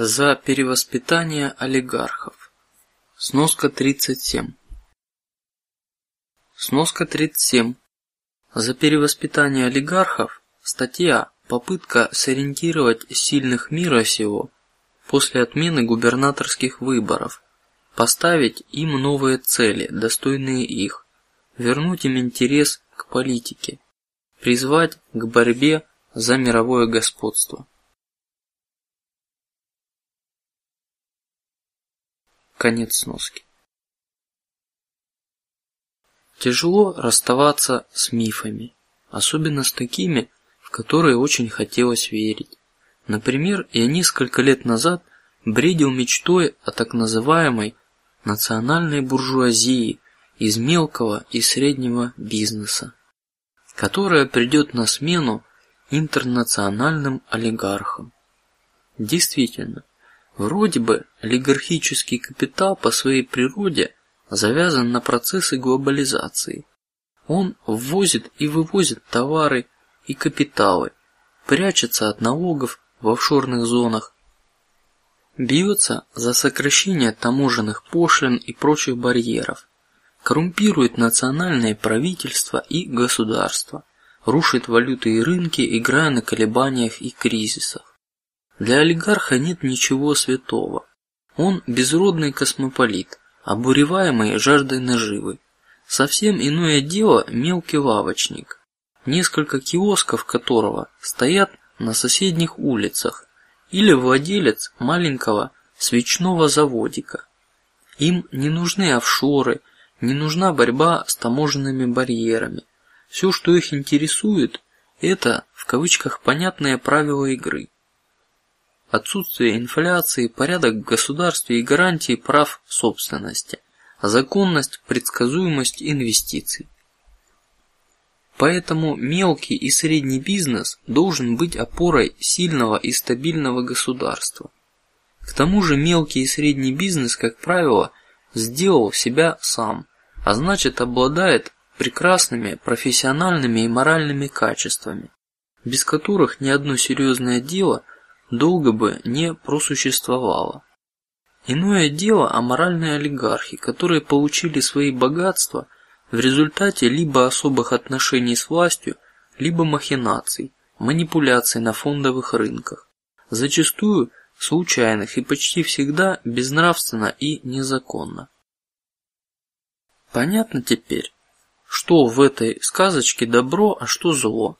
За перевоспитание олигархов. Сноска 37. Сноска 37. За перевоспитание олигархов статья «Попытка сориентировать сильных мира сего после отмены губернаторских выборов, поставить им новые цели, достойные их, вернуть им интерес к политике, призвать к борьбе за мировое господство». Конец сноски. Тяжело расставаться с мифами, особенно с такими, в которые очень хотелось верить. Например, я несколько лет назад бредил мечтой о так называемой национальной буржуазии из мелкого и среднего бизнеса, которая придет на смену интернациональным олигархам. Действительно, Вроде бы олигархический капитал по своей природе завязан на процессы глобализации. Он ввозит и вывозит товары и капиталы, прячется от налогов в офшорных зонах, бьется за сокращение таможенных пошлин и прочих барьеров, коррумпирует национальные правительства и государства, рушит валюты и рынки, играя на колебаниях и кризисах. Для олигарха нет ничего святого. Он безродный космополит, обуреваемый жаждой наживы. Совсем иное дело мелкий лавочник, несколько киосков которого стоят на соседних улицах, или владелец маленького свечного заводика. Им не нужны офшоры, не нужна борьба с таможенными барьерами. Все, что их интересует, это в кавычках понятные правила игры отсутствие инфляции, порядок в государстве и гарантии прав собственности, законность, предсказуемость инвестиций. Поэтому мелкий и средний бизнес должен быть опорой сильного и стабильного государства. К тому же мелкий и средний бизнес, как правило, сделал себя сам, а значит обладает прекрасными профессиональными и моральными качествами, без которых ни одно серьезное дело долго бы не просуществовало. Иное дело аморальные олигархи, которые получили свои богатства в результате либо особых отношений с властью, либо махинаций, манипуляций на фондовых рынках, зачастую случайных и почти всегда безнравственно и незаконно. Понятно теперь, что в этой сказочке добро, а что зло.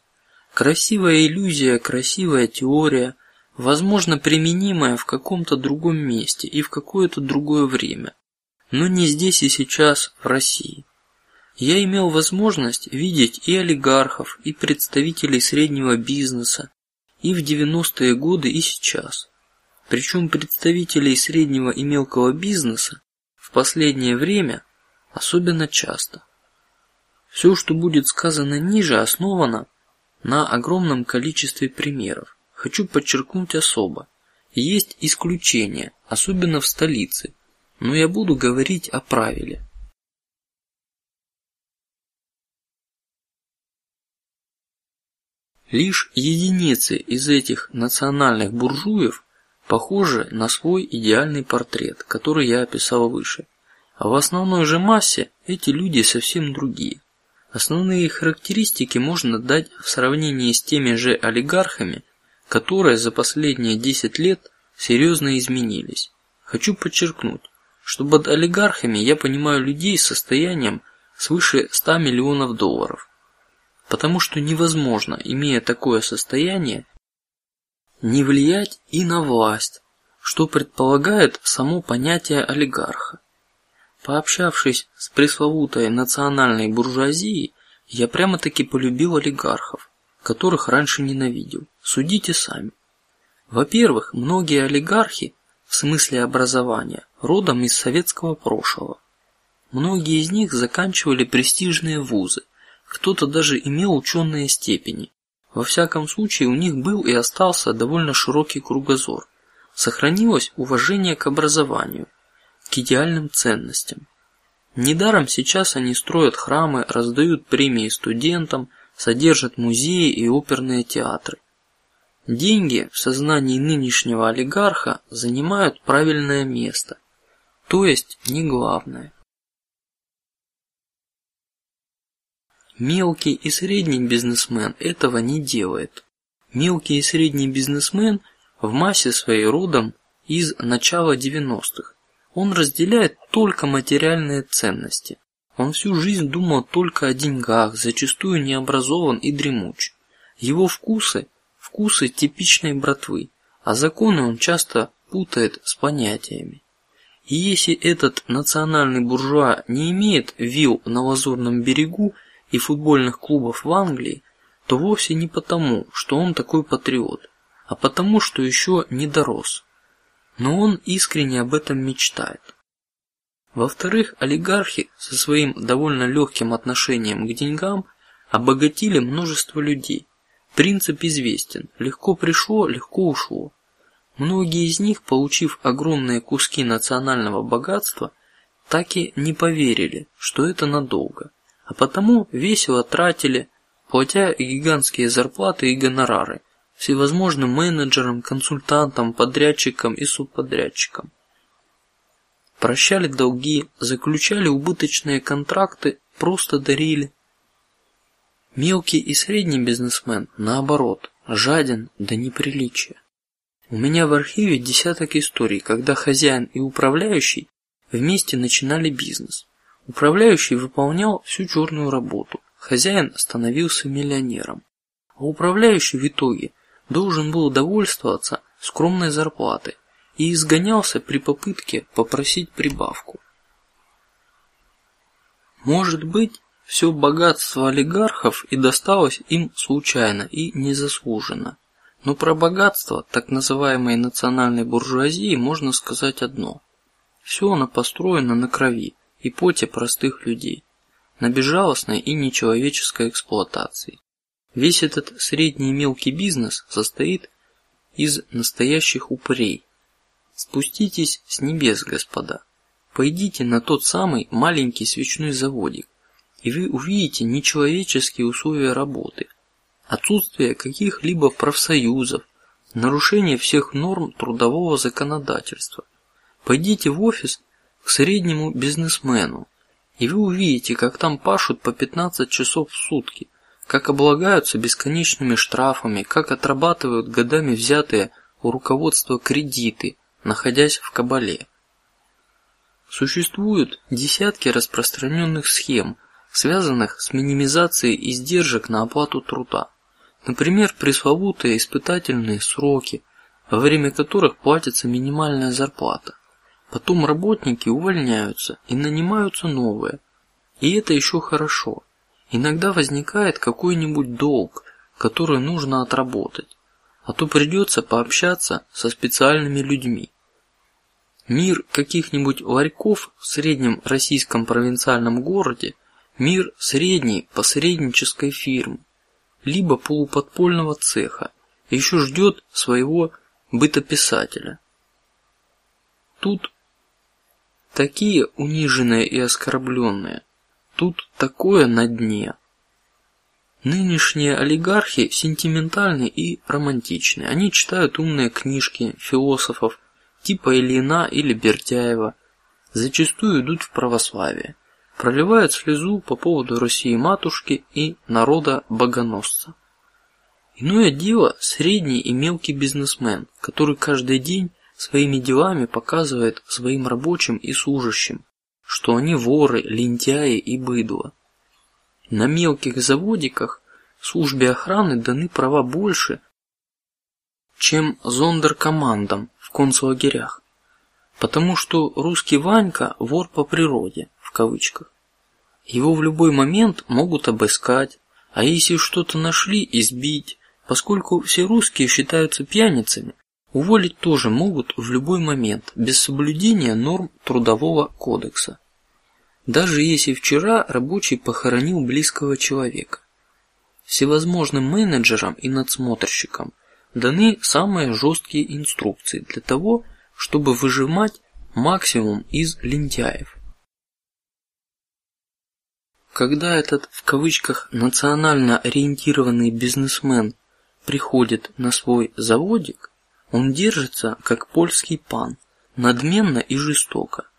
Красивая иллюзия, красивая теория, возможно применимое в каком-то другом месте и в какое-то другое время, но не здесь и сейчас в России. Я имел возможность видеть и олигархов, и представителей среднего бизнеса, и в 90-е годы, и сейчас. Причем представителей среднего и мелкого бизнеса в последнее время особенно часто. Все, что будет сказано ниже, основано на огромном количестве примеров хочу подчеркнуть особо: есть исключения, особенно в столице, но я буду говорить о правиле. Лишь единицы из этих национальных буржуев похожи на свой идеальный портрет, который я описал выше, а в основной же массе эти люди совсем другие. Основные характеристики можно дать в сравнении с теми же олигархами, которые за последние десять лет серьезно изменились. Хочу подчеркнуть, что под олигархами я понимаю людей с состоянием свыше 100 миллионов долларов, потому что невозможно, имея такое состояние, не влиять и на власть, что предполагает само понятие олигарха. Пообщавшись с пресловутой национальной буржуазией, я прямо-таки полюбил олигархов которых раньше ненавидел. Судите сами. Во-первых, многие олигархи в смысле образования родом из советского прошлого. Многие из них заканчивали престижные вузы, кто-то даже имел ученые степени. Во всяком случае, у них был и остался довольно широкий кругозор. Сохранилось уважение к образованию, к идеальным ценностям. Недаром сейчас они строят храмы, раздают премии студентам, содержат музеи и оперные театры. Деньги в сознании нынешнего олигарха занимают правильное место, то есть не главное. Мелкий и средний бизнесмен этого не делает. Мелкий и средний бизнесмен в массе своей родом из начала 90-х. Он разделяет только материальные ценности. Он всю жизнь думал только о деньгах, зачастую необразован и дремуч. Его вкусы вкусы типичной братвы, а законы он часто путает с понятиями. И если этот национальный буржуа не имеет вил на лазурном берегу и футбольных клубов в Англии, то вовсе не потому, что он такой патриот, а потому, что еще не дорос. Но он искренне об этом мечтает. Во-вторых, олигархи со своим довольно легким отношением к деньгам обогатили множество людей, Принцип известен: легко пришло, легко ушло. Многие из них, получив огромные куски национального богатства, так и не поверили, что это надолго, а потому весело тратили, платя гигантские зарплаты и гонорары всевозможным менеджерам, консультантам, подрядчикам и субподрядчикам. Прощали долги, заключали убыточные контракты, просто дарили. Мелкий и средний бизнесмен, наоборот, жаден до неприличия. У меня в архиве десяток историй, когда хозяин и управляющий вместе начинали бизнес. Управляющий выполнял всю черную работу, хозяин становился миллионером, а управляющий в итоге должен был довольствоваться скромной зарплатой и изгонялся при попытке попросить прибавку. Может быть, все богатство олигархов и досталось им случайно и незаслуженно. Но про богатство так называемой национальной буржуазии можно сказать одно: все оно построено на крови и поте простых людей, на безжалостной и нечеловеческой эксплуатации. Весь этот средний мелкий бизнес состоит из настоящих упырей. Спуститесь с небес, господа, пойдите на тот самый маленький свечной заводик, и вы увидите нечеловеческие условия работы, отсутствие каких-либо профсоюзов, нарушение всех норм трудового законодательства. Пойдите в офис к среднему бизнесмену, и вы увидите, как там пашут по 15 часов в сутки, как облагаются бесконечными штрафами, как отрабатывают годами взятые у руководства кредиты, находясь в кабале. Существуют десятки распространенных схем связанных с минимизацией издержек на оплату труда, например, пресловутые испытательные сроки, во время которых платится минимальная зарплата. Потом работники увольняются и нанимаются новые, и это еще хорошо. Иногда возникает какой-нибудь долг, который нужно отработать, а то придется пообщаться со специальными людьми. Мир каких-нибудь ларьков в среднем российском провинциальном городе Мир средней посреднической фирмы, либо полуподпольного цеха, еще ждет своего бытописателя. Тут такие униженные и оскорбленные, тут такое на дне. Нынешние олигархи сентиментальны и романтичны. Они читают умные книжки философов типа Ильина или Бертяева, зачастую идут в православие проливает слезу по поводу России матушки и народа богоносца. Иное дело средний и мелкий бизнесмен, который каждый день своими делами показывает своим рабочим и служащим, что они воры, лентяи и быдло. На мелких заводиках службе охраны даны права больше, чем зондеркомандам в концлагерях, потому что русский Ванька вор по природе в кавычках. Его в любой момент могут обыскать, а если что-то нашли, избить, поскольку все русские считаются пьяницами. Уволить тоже могут в любой момент без соблюдения норм трудового кодекса. Даже если вчера рабочий похоронил близкого человека. Всевозможным менеджерам и надсмотрщикам даны самые жесткие инструкции для того, чтобы выжимать максимум из лентяев. Когда этот в кавычках национально ориентированный бизнесмен приходит на свой заводик, он держится как польский пан, надменно и жестоко.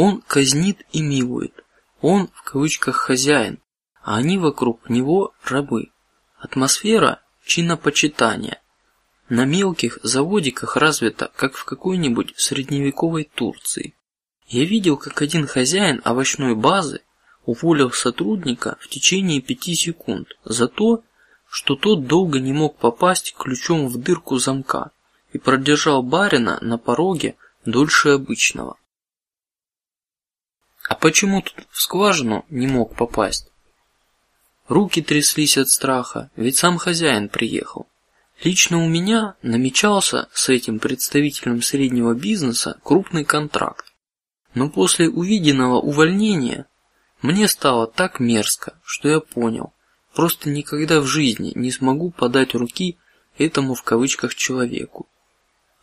Он казнит и милует. Он в кавычках хозяин, а они вокруг него рабы. Атмосфера чинопочитания на мелких заводиках развита, как в какой-нибудь средневековой Турции. Я видел, как один хозяин овощной базы уволил сотрудника в течение пяти секунд за то, что тот долго не мог попасть ключом в дырку замка и продержал барина на пороге дольше обычного. А почему тут в скважину не мог попасть? Руки тряслись от страха, ведь сам хозяин приехал. Лично у меня намечался с этим представителем среднего бизнеса крупный контракт, но после увиденного увольнения мне стало так мерзко, что я понял, просто никогда в жизни не смогу подать руки этому в кавычках человеку.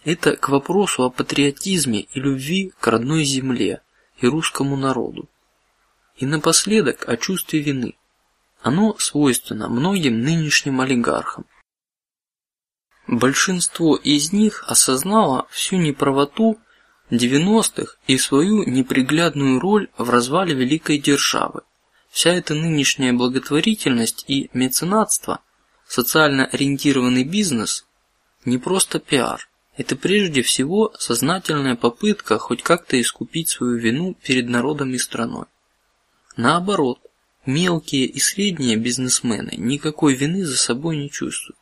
Это к вопросу о патриотизме и любви к родной земле и русскому народу. И напоследок о чувстве вины. Оно свойственно многим нынешним олигархам. Большинство из них осознало всю неправоту 90-х и свою неприглядную роль в развале великой державы. Вся эта нынешняя благотворительность и меценатство, социально ориентированный бизнес, не просто пиар, это прежде всего сознательная попытка хоть как-то искупить свою вину перед народом и страной. Наоборот, мелкие и средние бизнесмены никакой вины за собой не чувствуют.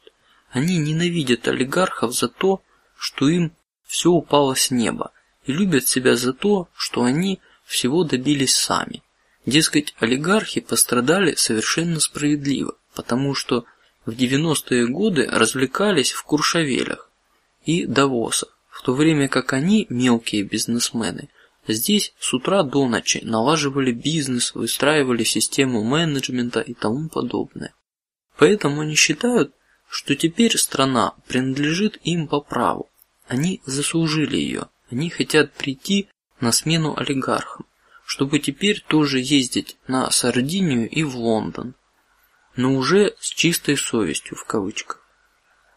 Они ненавидят олигархов за то, что им все упало с неба, и любят себя за то, что они всего добились сами. Дескать, олигархи пострадали совершенно справедливо, потому что в 90-е годы развлекались в Куршавелях, и Давоса, в то время как они, мелкие бизнесмены, здесь с утра до ночи налаживали бизнес, выстраивали систему менеджмента и тому подобное. Поэтому они считают, что теперь страна принадлежит им по праву. Они заслужили ее. Они хотят прийти на смену олигархам, чтобы теперь тоже ездить на Сардинию и в Лондон, но уже с чистой совестью в кавычках.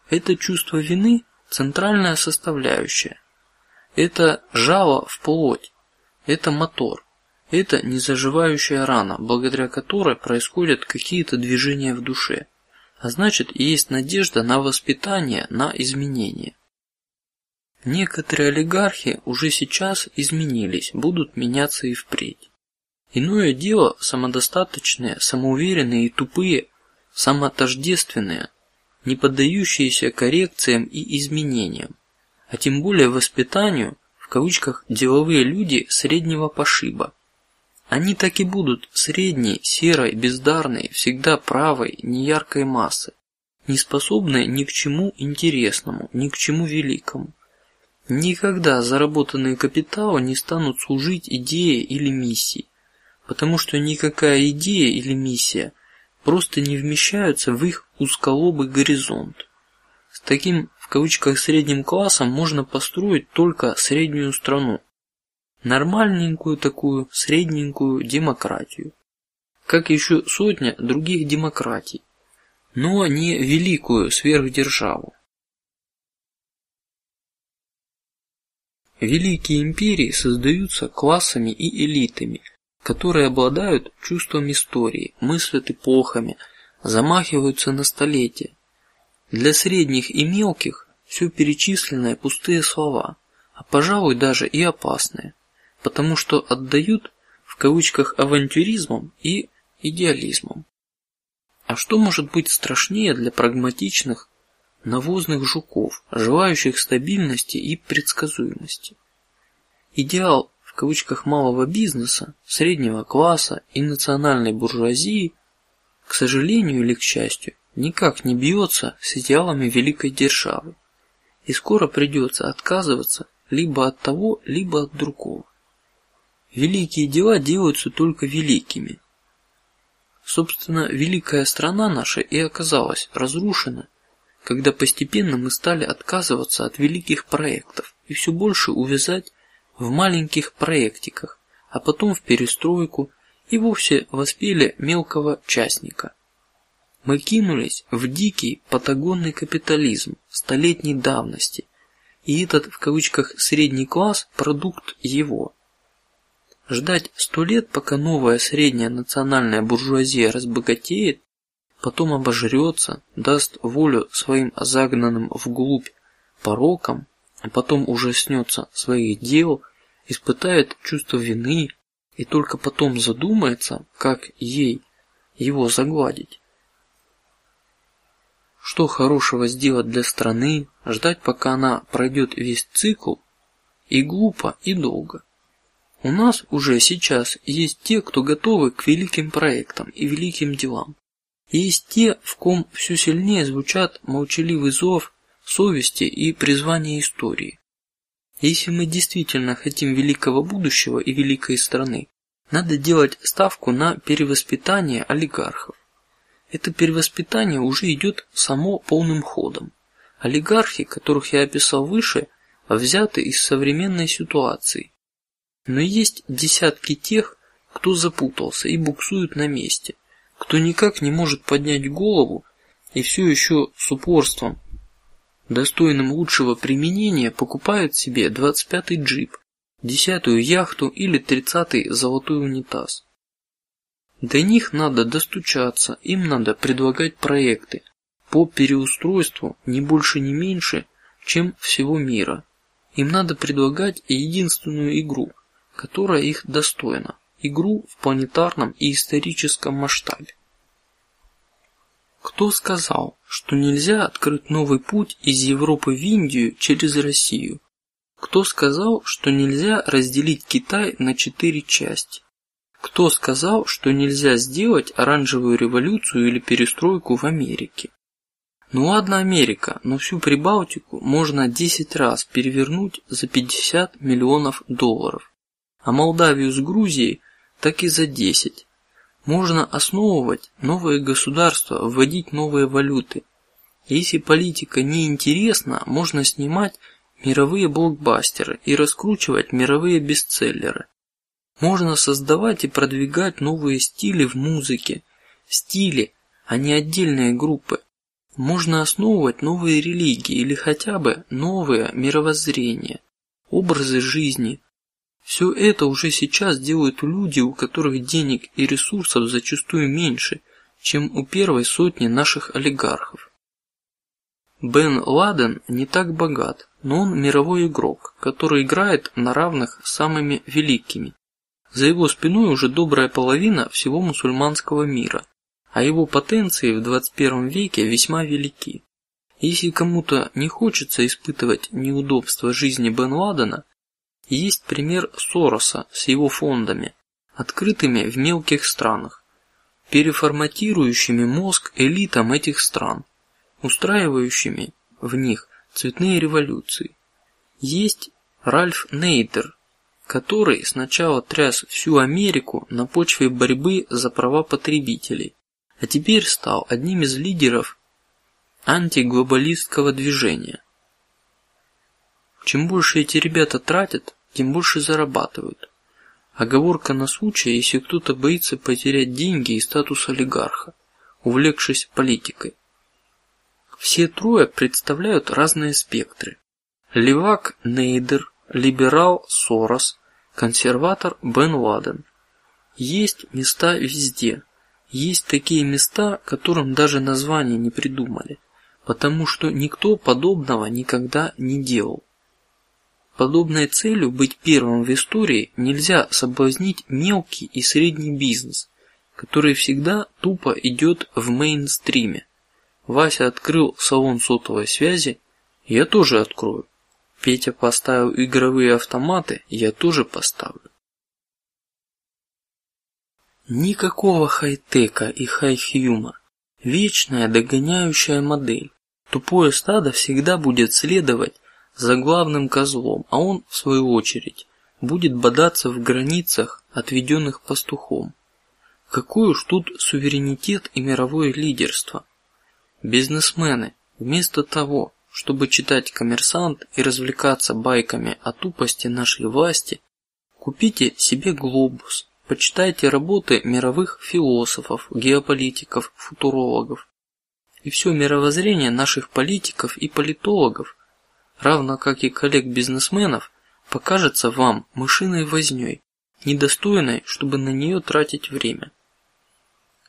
Это чувство вины центральная составляющая. Это жало в плоть, это мотор, это незаживающая рана, благодаря которой происходят какие-то движения в душе, а значит есть надежда на воспитание, на изменение. Некоторые олигархи уже сейчас изменились, будут меняться и впредь. Иное дело самодостаточные, самоуверенные и тупые, самотождественные, не поддающиеся коррекциям и изменениям, а тем более воспитанию в кавычках деловые люди среднего пошиба. Они так и будут средней, серой, бездарной, всегда правой, неяркой массы, не способной ни к чему интересному, ни к чему великому. Никогда заработанные капиталы не станут служить идее или миссии, потому что никакая идея или миссия просто не вмещаются в их узколобый горизонт. С таким в кавычках средним классом можно построить только среднюю страну, нормальненькую такую средненькую демократию, как еще сотня других демократий, но не великую сверхдержаву. Великие империи создаются классами и элитами, которые обладают чувством истории, мыслят эпохами, замахиваются на столетия. Для средних и мелких все перечисленное пустые слова, а пожалуй даже и опасные, потому что отдают в кавычках авантюризмом и идеализмом. А что может быть страшнее для прагматичных навозных жуков, желающих стабильности и предсказуемости? Идеал кавычках малого бизнеса, среднего класса и национальной буржуазии, к сожалению или к счастью, никак не бьется с идеалами великой державы, и скоро придется отказываться либо от того, либо от другого. Великие дела делаются только великими. Собственно, великая страна наша и оказалась разрушена, когда постепенно мы стали отказываться от великих проектов и все больше увязать в маленьких проектиках, а потом в перестройку и вовсе воспели мелкого частника. Мы кинулись в дикий патагонный капитализм столетней давности, и этот в кавычках средний класс продукт его. Ждать сто лет, пока новая средняя национальная буржуазия разбогатеет, потом обожрется, даст волю своим загнанным вглубь порокам, а потом ужаснется своих дел, испытает чувство вины и только потом задумается, как ей его загладить. Что хорошего сделать для страны, ждать, пока она пройдет весь цикл, и глупо, и долго. У нас уже сейчас есть те, кто готовы к великим проектам и великим делам. Есть те, в ком все сильнее звучат молчаливый зов совести и призвание истории. Если мы действительно хотим великого будущего и великой страны, надо делать ставку на перевоспитание олигархов. Это перевоспитание уже идет само полным ходом. Олигархи, которых я описал выше, взяты из современной ситуации. Но есть десятки тех, кто запутался и буксует на месте, кто никак не может поднять голову и все еще с упорством, достойным лучшего применения, покупает себе двадцать пятый джип, десятую яхту или тридцатый золотой унитаз. До них надо достучаться, им надо предлагать проекты по переустройству не больше не меньше, чем всего мира. Им надо предлагать единственную игру, которая их достойна, игру в планетарном и историческом масштабе. Кто сказал, что нельзя открыть новый путь из Европы в Индию через Россию? Кто сказал, что нельзя разделить Китай на четыре части? Кто сказал, что нельзя сделать оранжевую революцию или перестройку в Америке? Ну ладно, Америка, но всю Прибалтику можно десять раз перевернуть за 50 миллионов долларов, а Молдавию с Грузией так и за 10. Можно основывать новые государства, вводить новые валюты. Если политика не интересна, можно снимать мировые блокбастеры и раскручивать мировые бестселлеры. Можно создавать и продвигать новые стили в музыке, стили, а не отдельные группы. Можно основывать новые религии или хотя бы новые мировоззрения, образы жизни. Все это уже сейчас делают люди, у которых денег и ресурсов зачастую меньше, чем у первой сотни наших олигархов. Бен Ладен не так богат, но он мировой игрок, который играет на равных с самыми великими. За его спиной уже добрая половина всего мусульманского мира, а его потенции в 21 веке весьма велики. Если кому-то не хочется испытывать неудобства жизни Бен Ладена, есть пример Сороса с его фондами, открытыми в мелких странах, переформатирующими мозг элитам этих стран, устраивающими в них цветные революции. Есть Ральф Нейдер, который сначала тряс всю Америку на почве борьбы за права потребителей, а теперь стал одним из лидеров антиглобалистского движения. Чем больше эти ребята тратят, тем больше зарабатывают. Оговорка на случай, если кто-то боится потерять деньги и статус олигарха, увлекшись политикой. Все трое представляют разные спектры. Левак Нейдер либерал Сорос, консерватор Бен Ладен. Есть места везде. Есть такие места, которым даже названия не придумали, потому что никто подобного никогда не делал. Подобной целью быть первым в истории нельзя соблазнить мелкий и средний бизнес, который всегда тупо идет в мейнстриме. Вася открыл салон сотовой связи, я тоже открою. Петя поставил игровые автоматы, я тоже поставлю. Никакого хай-тека и хай-хьюма. Вечная догоняющая модель. Тупое стадо всегда будет следовать за главным козлом, а он в свою очередь будет бодаться в границах, отведенных пастухом. Какой уж тут суверенитет и мировое лидерство? Бизнесмены вместо того, чтобы читать коммерсант и развлекаться байками о тупости нашей власти, купите себе глобус, почитайте работы мировых философов, геополитиков, футурологов, и все мировоззрение наших политиков и политологов, равно как и коллег-бизнесменов, покажется вам мышиной возней, недостойной, чтобы на нее тратить время.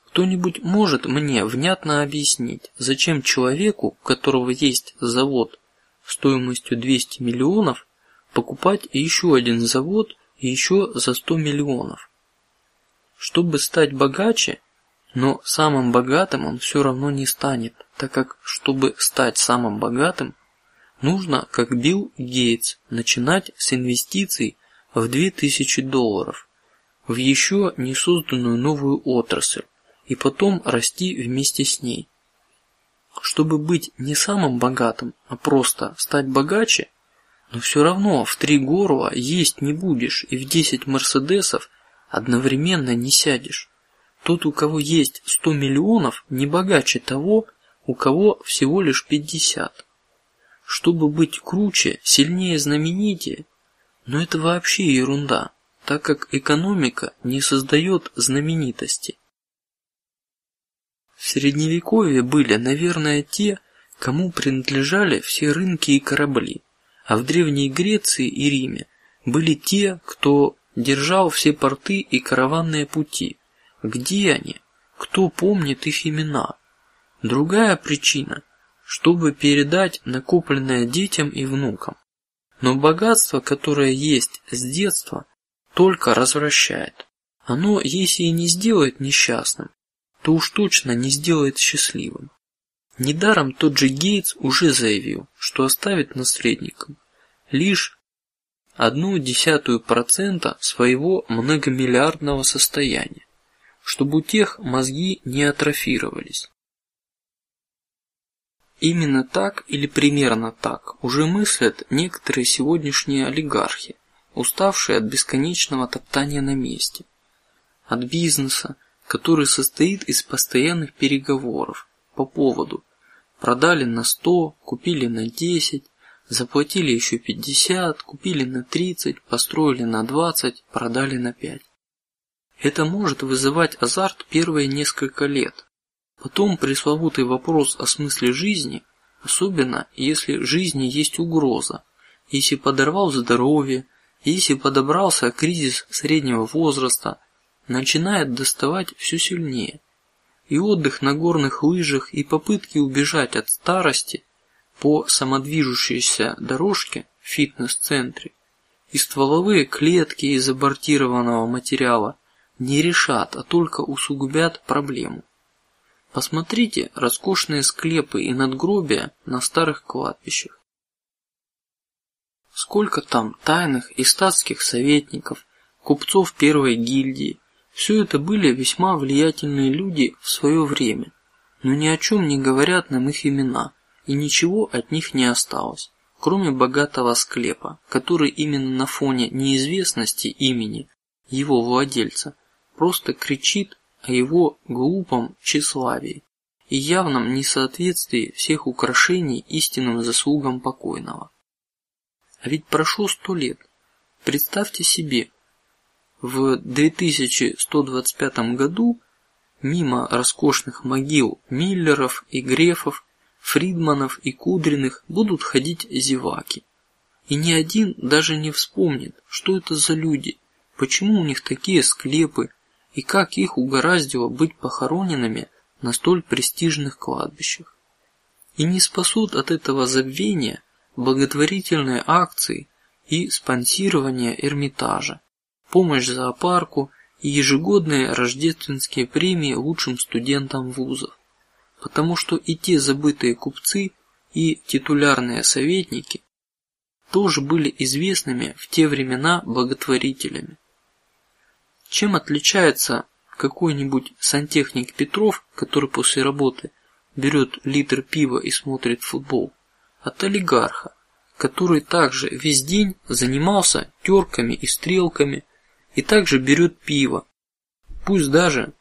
Кто-нибудь может мне внятно объяснить, зачем человеку, у которого есть завод стоимостью 200 миллионов, покупать еще один завод еще за 100 миллионов? Чтобы стать богаче, но самым богатым он все равно не станет, так как чтобы стать самым богатым, нужно, как Билл Гейтс, начинать с инвестиций в 2000 долларов в еще не созданную новую отрасль и потом расти вместе с ней. Чтобы быть не самым богатым, а просто стать богаче, но все равно в три горла есть не будешь и в десять мерседесов одновременно не сядешь. Тот, у кого есть сто миллионов, не богаче того, у кого всего лишь пятьдесят. Чтобы быть круче, сильнее, знаменитее, но это вообще ерунда, так как экономика не создает знаменитости. В средневековье были, наверное, те, кому принадлежали все рынки и корабли, а в древней Греции и Риме были те, кто держал все порты и караванные пути. Где они? Кто помнит их имена? Другая причина, чтобы передать накопленное детям и внукам. Но богатство, которое есть с детства, только развращает. Оно, если и не сделает несчастным, то уж точно не сделает счастливым. Недаром тот же Гейтс уже заявил, что оставит наследникам лишь одну десятую процента своего многомиллиардного состояния, чтобы у тех мозги не атрофировались. Именно так или примерно так уже мыслят некоторые сегодняшние олигархи, уставшие от бесконечного топтания на месте, от бизнеса, который состоит из постоянных переговоров по поводу продали на сто, купили на десять, заплатили еще пятьдесят, купили на тридцать, построили на двадцать, продали на пять. Это может вызывать азарт первые несколько лет. Потом пресловутый вопрос о смысле жизни, особенно если жизни есть угроза, если подорвал здоровье, если подобрался кризис среднего возраста, начинает доставать все сильнее, и отдых на горных лыжах и попытки убежать от старости по самодвижущейся дорожке в фитнес-центре и стволовые клетки из абортированного материала не решат, а только усугубят проблему. Посмотрите роскошные склепы и надгробия на старых кладбищах. Сколько там тайных и статских советников, купцов первой гильдии, все это были весьма влиятельные люди в свое время, но ни о чем не говорят нам их имена, и ничего от них не осталось, кроме богатого склепа, который именно на фоне неизвестности имени его владельца просто кричит о его глупом тщеславии и явном несоответствии всех украшений истинным заслугам покойного. А ведь прошло сто лет. Представьте себе, в 2125 году мимо роскошных могил Миллеров и Грефов, Фридманов и Кудриных будут ходить зеваки, и ни один даже не вспомнит, что это за люди, почему у них такие склепы и как их угораздило быть похороненными на столь престижных кладбищах. И не спасут от этого забвения благотворительные акции и спонсирование Эрмитажа помощь зоопарку и ежегодные рождественские премии лучшим студентам вузов, потому что и те забытые купцы и титулярные советники тоже были известными в те времена благотворителями. Чем отличается какой-нибудь сантехник Петров, который после работы берет литр пива и смотрит футбол, от олигарха, который также весь день занимался терками и стрелками, и также берет пиво, пусть даже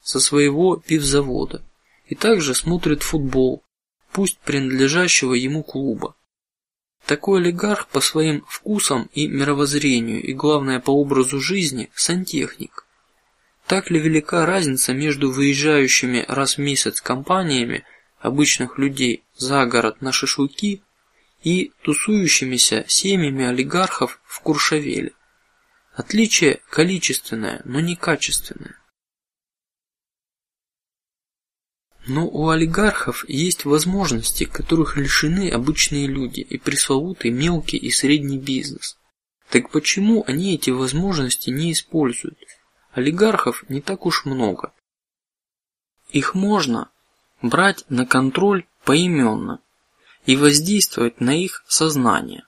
со своего пивзавода, и также смотрит футбол, пусть принадлежащего ему клуба. Такой олигарх по своим вкусам и мировоззрению, и главное по образу жизни, сантехник. Так ли велика разница между выезжающими раз в месяц компаниями обычных людей за город на шашлыки и тусующимися семьями олигархов в Куршавеле. Отличие количественное, но не качественное. Но у олигархов есть возможности, которых лишены обычные люди и пресловутый мелкий и средний бизнес. Так почему они эти возможности не используют? Олигархов не так уж много. Их можно брать на контроль поименно и воздействовать на их сознание.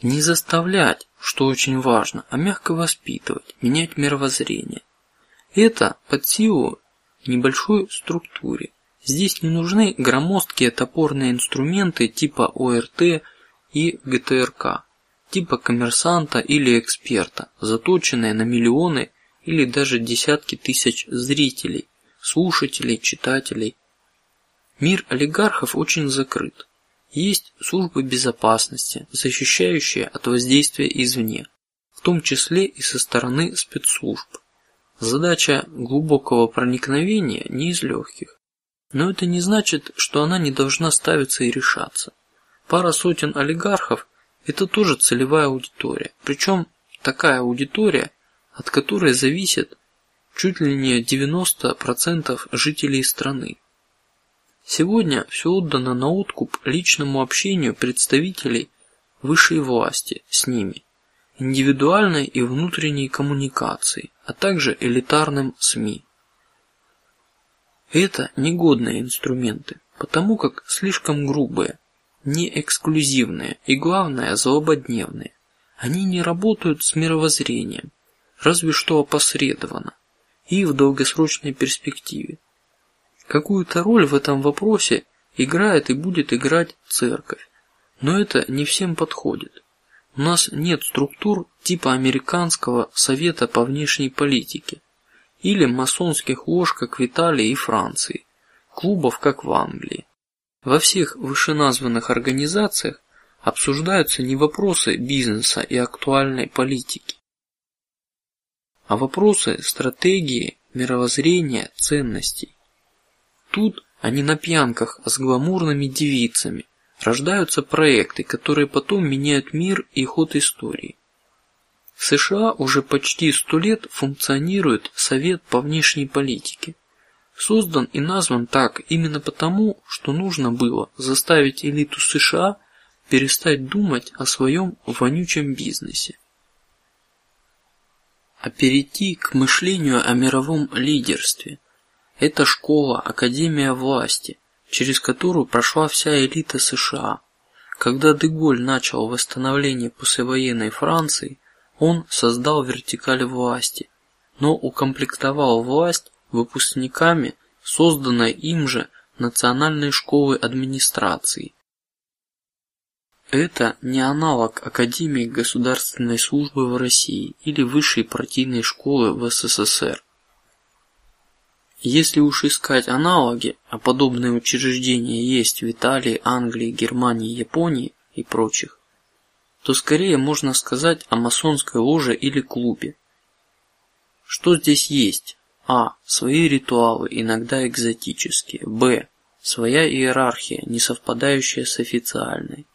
Не заставлять, что очень важно, а мягко воспитывать, менять мировоззрение. Это под силу небольшой структуре. Здесь не нужны громоздкие топорные инструменты типа ОРТ и ГТРК, типа коммерсанта или эксперта, заточенные на миллионы или даже десятки тысяч зрителей, слушателей, читателей. Мир олигархов очень закрыт. Есть службы безопасности, защищающие от воздействия извне, в том числе и со стороны спецслужб. Задача глубокого проникновения не из легких, но это не значит, что она не должна ставиться и решаться. Пара сотен олигархов – это тоже целевая аудитория, причем такая аудитория, от которой зависит чуть ли не 90 процентов жителей страны. Сегодня все отдано на откуп личному общению представителей высшей власти с ними индивидуальной и внутренней коммуникации, а также элитарным СМИ. Это негодные инструменты, потому как слишком грубые, не эксклюзивные и главное злободневные. Они не работают с мировоззрением, разве что опосредованно и в долгосрочной перспективе. Какую-то роль в этом вопросе играет и будет играть церковь, но это не всем подходит. У нас нет структур типа американского совета по внешней политике или масонских лож, как в Италии и Франции, клубов, как в Англии. Во всех вышеназванных организациях обсуждаются не вопросы бизнеса и актуальной политики, а вопросы стратегии, мировоззрения, ценностей. Тут они на пьянках с гламурными девицами, рождаются проекты, которые потом меняют мир и ход истории. В США уже почти сто лет функционирует Совет по внешней политике. Создан и назван так именно потому, что нужно было заставить элиту США перестать думать о своем вонючем бизнесе, а перейти к мышлению о мировом лидерстве. Это школа, академия власти, через которую прошла вся элита США. Когда Деголь начал восстановление послевоенной Франции, он создал вертикаль власти, но укомплектовал власть выпускниками созданной им же национальной школы администрации. Это не аналог Академии государственной службы в России или высшей партийной школы в СССР. Если уж искать аналоги, а подобные учреждения есть в Италии, Англии, Германии, Японии и прочих, то скорее можно сказать о масонской ложе или клубе. Что здесь есть? А. Свои ритуалы, иногда экзотические. Б. Своя иерархия, не совпадающая с официальной.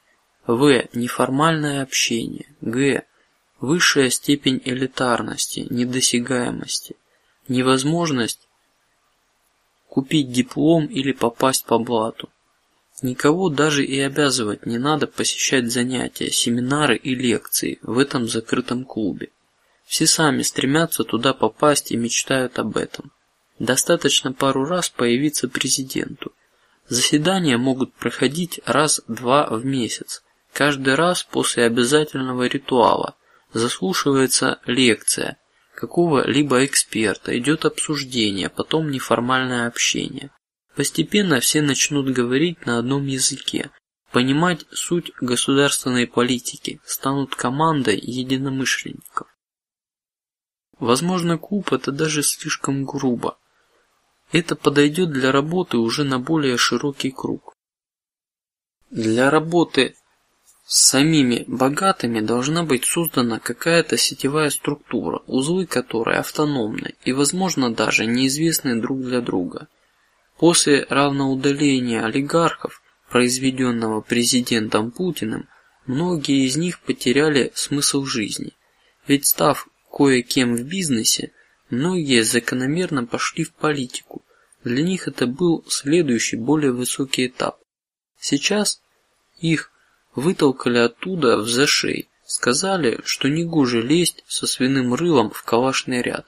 В. Неформальное общение. Г. Высшая степень элитарности, недосягаемости, невозможность купить диплом или попасть по блату. Никого даже и обязывать не надо посещать занятия, семинары и лекции в этом закрытом клубе. Все сами стремятся туда попасть и мечтают об этом. Достаточно пару раз появиться президенту. Заседания могут проходить раз-два в месяц. Каждый раз после обязательного ритуала заслушивается лекция, какого-либо эксперта, идет обсуждение, потом неформальное общение. Постепенно все начнут говорить на одном языке, понимать суть государственной политики, станут командой единомышленников. Возможно, клуб это даже слишком грубо. Это подойдет для работы уже на более широкий круг. Для работы самими богатыми должна быть создана какая-то сетевая структура, узлы которой автономны и, возможно, даже неизвестны друг для друга. После равноудаления олигархов, произведенного президентом Путиным, многие из них потеряли смысл жизни. Ведь став кое-кем в бизнесе, многие закономерно пошли в политику. Для них это был следующий, более высокий этап. Сейчас их вытолкали оттуда в зашей, сказали, что не гоже лезть со свиным рылом в калашный ряд,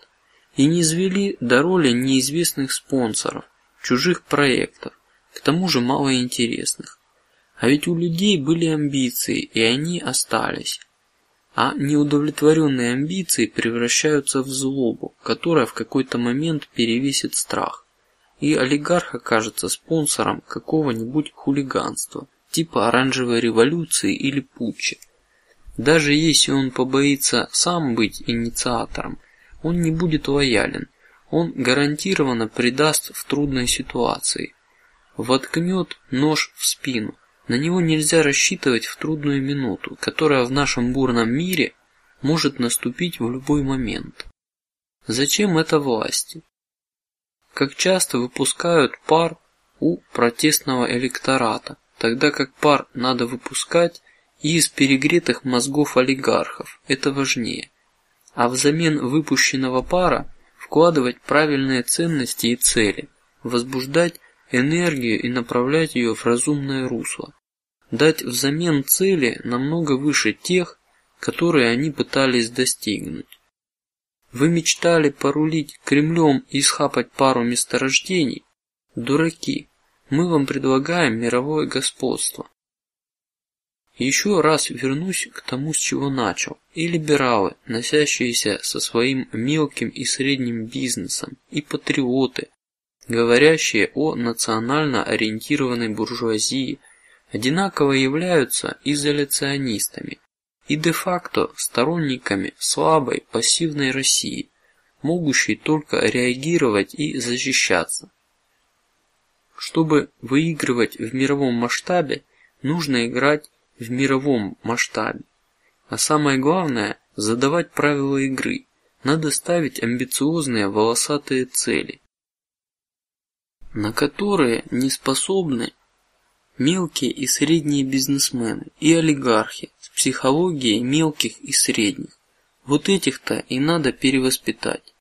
и не извели до роли неизвестных спонсоров, чужих проектов, к тому же малоинтересных. А ведь у людей были амбиции, и они остались. А неудовлетворенные амбиции превращаются в злобу, которая в какой-то момент перевесит страх и олигарх окажется спонсором какого-нибудь хулиганства, типа оранжевой революции или путча. Даже если он побоится сам быть инициатором, он не будет лоялен, он гарантированно предаст в трудной ситуации, воткнет нож в спину. На него нельзя рассчитывать в трудную минуту, которая в нашем бурном мире может наступить в любой момент. Зачем это власти? как часто выпускают пар у протестного электората, тогда как пар надо выпускать из перегретых мозгов олигархов. Это важнее. А взамен выпущенного пара вкладывать правильные ценности и цели, возбуждать энергию и направлять ее в разумное русло, дать взамен цели намного выше тех, которые они пытались достигнуть. Вы мечтали порулить Кремлем и схапать пару месторождений? Дураки! Мы вам предлагаем мировое господство. Еще раз вернусь к тому, с чего начал. И либералы, носящиеся со своим мелким и средним бизнесом, и патриоты, говорящие о национально ориентированной буржуазии, одинаково являются изоляционистами, и де-факто сторонниками слабой пассивной России, могущей только реагировать и защищаться. Чтобы выигрывать в мировом масштабе, нужно играть в мировом масштабе, а самое главное задавать правила игры. Надо ставить амбициозные волосатые цели, на которые не способны мелкие и средние бизнесмены и олигархи с психологией мелких и средних. Вот этих-то и надо перевоспитать.